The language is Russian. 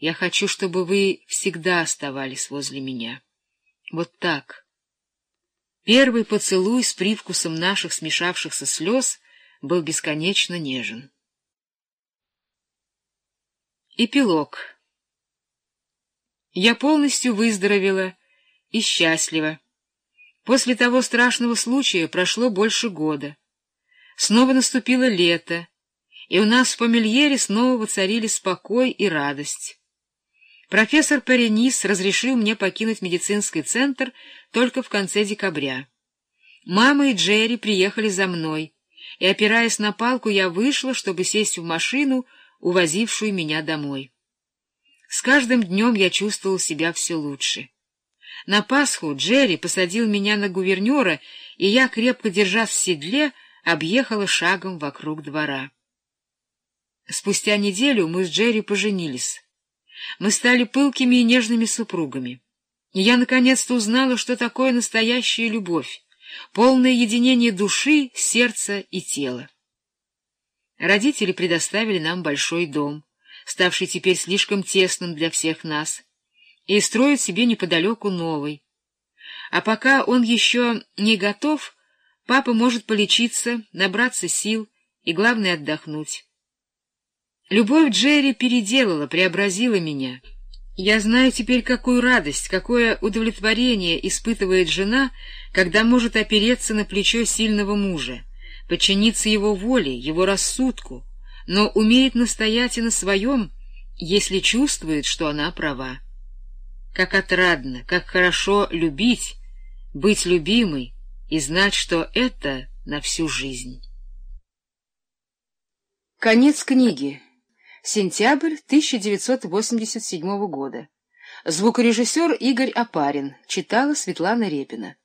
Я хочу, чтобы вы всегда оставались возле меня. Вот так. Первый поцелуй с привкусом наших смешавшихся слез был бесконечно нежен. Эпилог. Я полностью выздоровела и счастлива. После того страшного случая прошло больше года. Снова наступило лето, и у нас в Помельере снова воцарились покой и радость. Профессор Паренис разрешил мне покинуть медицинский центр только в конце декабря. Мама и Джерри приехали за мной, и, опираясь на палку, я вышла, чтобы сесть в машину, увозившую меня домой. С каждым днем я чувствовал себя все лучше. На Пасху Джерри посадил меня на гувернера, и я, крепко держась в седле, объехала шагом вокруг двора. Спустя неделю мы с Джерри поженились. Мы стали пылкими и нежными супругами. И я наконец-то узнала, что такое настоящая любовь, полное единение души, сердца и тела. Родители предоставили нам большой дом, ставший теперь слишком тесным для всех нас, и строят себе неподалеку новый. А пока он еще не готов, папа может полечиться, набраться сил и, главное, отдохнуть. Любовь Джерри переделала, преобразила меня. Я знаю теперь, какую радость, какое удовлетворение испытывает жена, когда может опереться на плечо сильного мужа, подчиниться его воле, его рассудку, но умеет настоять и на своем, если чувствует, что она права. Как отрадно, как хорошо любить, быть любимой и знать, что это на всю жизнь. Конец книги. Сентябрь 1987 года. Звукорежиссер Игорь Апарин. Читала Светлана Репина.